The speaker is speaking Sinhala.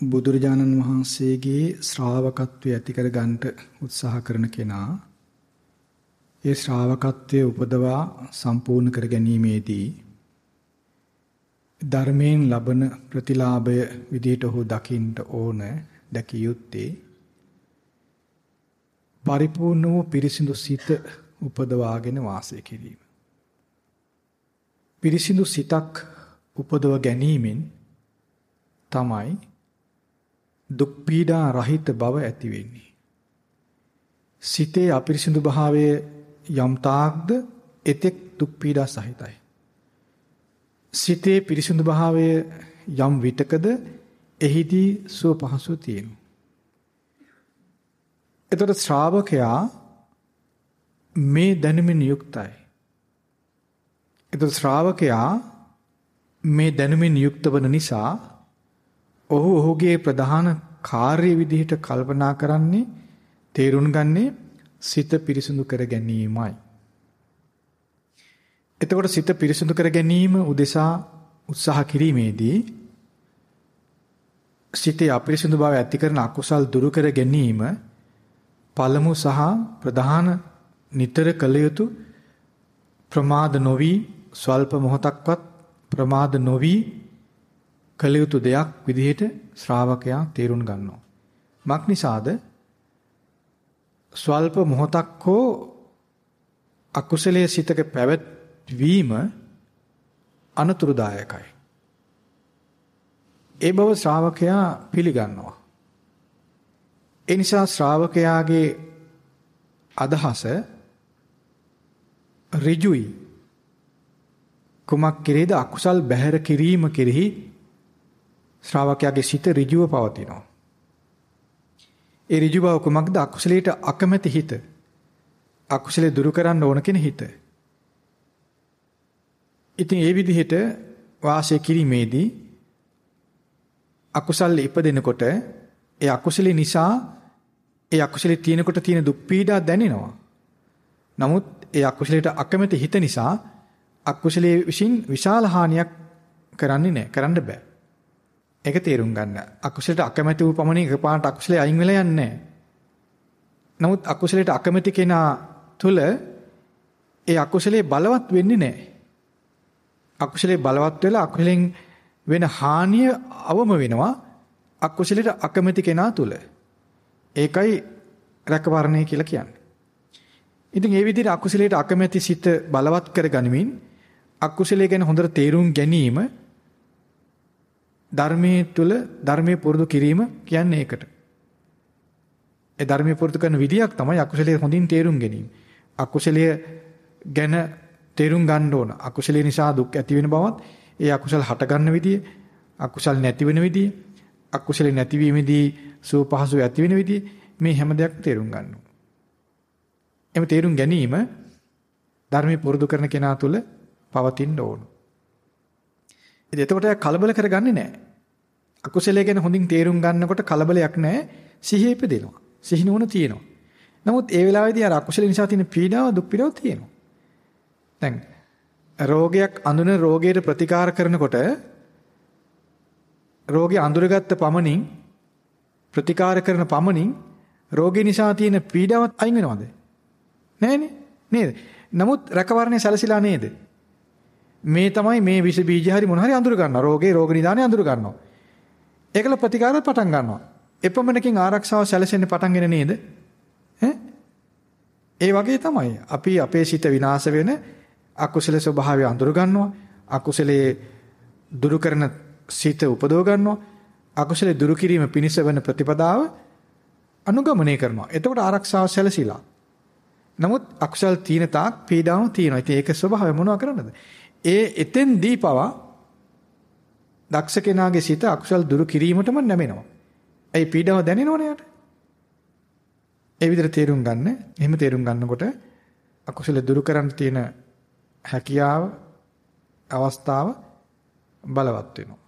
බුදුරජාණන් වහන්සේගේ ශ්‍රාවකත්වය ඇති කර ගන්නට උත්සාහ කරන කෙනා ඒ ශ්‍රාවකත්වයේ උපදවා සම්පූර්ණ කර ගැනීමේදී ධර්මයෙන් ලබන ප්‍රතිලාභය විදිහට ඔහු දකින්න ඕන දැකිය යුත්තේ පරිපූර්ණ වූ පිරිසිදු සිත උපදවාගෙන වාසය කිරීම. පිරිසිදු සිතක් උපදව ගැනීමෙන් තමයි දුක් පීඩා රහිත බව ඇති වෙන්නේ. සිතේ අපිරිසිදු භාවය යම් තාක්ද එතෙක් දුක් පීඩා සහිතයි. සිතේ පිරිසිදු භාවය යම් විටකද එහිදී සුව පහසු තියෙනවා. එතකොට ශ්‍රාවකයා මේ දැනුමින් යුක්තයි. එතකොට ශ්‍රාවකයා මේ දැනුමින් යුක්ත වන නිසා ඔහු ඔහුගේ ප්‍රධාන කාර්ය විදිහට කල්පනා කරන්නේ තේරුම් ගන්නේ සිත පිරිසිදු කර ගැනීමයි. එතකොට සිත පිරිසිදු කර ගැනීම උදෙසා උත්සාහ කිරීමේදී සිතේ අපිරිසිදු බව ඇති කරන අකුසල් දුරු කර ගැනීම පළමු සහ ප්‍රධාන නිතර කළ යුතු ප්‍රමාද නොවි ස්වල්ප මොහොතක්වත් ප්‍රමාද නොවි කළ යුතු දෙයක් විදිහට ශ්‍රාවකයා තේරුම් ගන්නවා. මක් නිසාද ස්වල්ප මොහොතක් හෝ අකුසලයේ සිතක පැවැත්වීම අනතුරුදායකයි. ඒ බව ශ්‍රාවකයා පිළිගන්නවා. ඒ නිසා ශ්‍රාවකයාගේ අදහස ඍජුයි. කුමක් කෙරෙහිද අකුසල් බැහැර කිරීම කෙරෙහි ශ්‍රාවකයාගේ සිත ඍජුව පවතිනවා. ඒ ඍජු බව කුමක්ද අකුසලයට අකමැති හිත. අකුසලේ දුරු කරන්න ඕන කෙන හිත. ඉතින් ඒ විදිහට වාසය කිරීමේදී අකුසල් ඉපදෙනකොට ඒ අකුසලේ නිසා ඒ අකුසලේ තියෙනකොට තියෙන දුක් පීඩා දැනෙනවා. නමුත් ඒ අකුසලයට අකමැති හිත නිසා අකුසලයේ විසින් විශාල හානියක් කරන්නේ නැහැ. කරන්න බෑ. ඒක තේරුම් ගන්න. අකුසලයට අකමැති වූ පමණින් එකපාරට අකුසලයේ අයින් වෙලා යන්නේ නැහැ. නමුත් අකුසලයට අකමැති කෙනා තුල ඒ අකුසලයේ බලවත් වෙන්නේ නැහැ. අකුසලයේ බලවත් වෙලා අකුසලෙන් වෙන හානිය අවම වෙනවා අකුසලයට අකමැති කෙනා තුල. ඒකයි රැකවරණය කියලා කියන්නේ. ඉතින් ඒ විදිහට අකුසලයට අකමැති සිත බලවත් කරගනිමින් අකුසලයේ ගැන හොඳට තේරුම් ගැනීම ධර්මයේ තුල ධර්මයේ පුරුදු කිරීම කියන්නේ ඒකට. ඒ ධර්මයේ පුරුදු කරන විදියක් තමයි අකුසලයේ හොඳින් තේරුම් ගැනීම. අකුසලයේ ගැන තේරුම් ගන්න ඕන. අකුසලයේ නිසා දුක් ඇති වෙන බවත්, ඒ අකුසල හට ගන්න විදිය, අකුසල නැති වෙන විදිය, අකුසලේ නැතිවීමේදී සුව පහසු ඇති වෙන විදිය මේ හැම දෙයක් තේරුම් ගන්න ඕන. එමෙ තේරුම් ගැනීම ධර්මයේ පුරුදු කරන කෙනා තුළ පවතින්න ඕන. ඉතින් එතකොට කලබල කරගන්නේ නැහැ. අකුසලයේ ගැන හොඳින් තේරුම් ගන්නකොට කලබලයක් නැහැ. සිහිය ඉපදෙනවා. සිහිනුවන තියෙනවා. නමුත් ඒ වෙලාවේදී අර අකුසල නිසා තියෙන පීඩාව දුක් පීඩාව තියෙනවා. දැන් රෝගයක් අඳුන රෝගයට ප්‍රතිකාර කරනකොට රෝගය අඳුරගත්ත පමණින් ප්‍රතිකාර කරන පමණින් රෝගය නිසා තියෙන පීඩාවත් අයින් වෙනවද? නෑනේ. නේද? නමුත් රැකවරණය සැලසිලා නේද? මේ තමයි මේ විස බීජ හරි මොන හරි අඳුර ගන්නවා. රෝගේ රෝග නිදානේ අඳුර ගන්නවා. ඒකල ප්‍රතිකාර පටන් ගන්නවා. එපමණකින් ආරක්ෂාව සැලසෙන්න පටන්ගෙන නේද? ඒ වගේ තමයි. අපි අපේ සිත විනාශ වෙන අකුසල ස්වභාවය අඳුර ගන්නවා. අකුසලයේ දුරු කරන සිත උපදව ගන්නවා. අකුසලයේ දුරු කිරීම පිණිස වෙන ප්‍රතිපදාව අනුගමනය කරනවා. එතකොට ආරක්ෂාව සැලසිලා. නමුත් අකුසල් තීන තාක් පීඩාව තියෙනවා. ඉතින් ඒක ස්වභාවය මොනව කරන්නද? ඒ එතෙන්දී පවා දක්ෂ කෙනාගේ සිත අකුසල් දුරු කිරීමටම නැමෙනවා. ඒ පීඩාව දැනෙනවනේ යට. ඒ විදිහට තේරුම් ගන්න. එහෙම තේරුම් ගන්නකොට අකුසල දුරු කරන්න තියෙන හැකියාව අවස්ථාව බලවත් වෙනවා.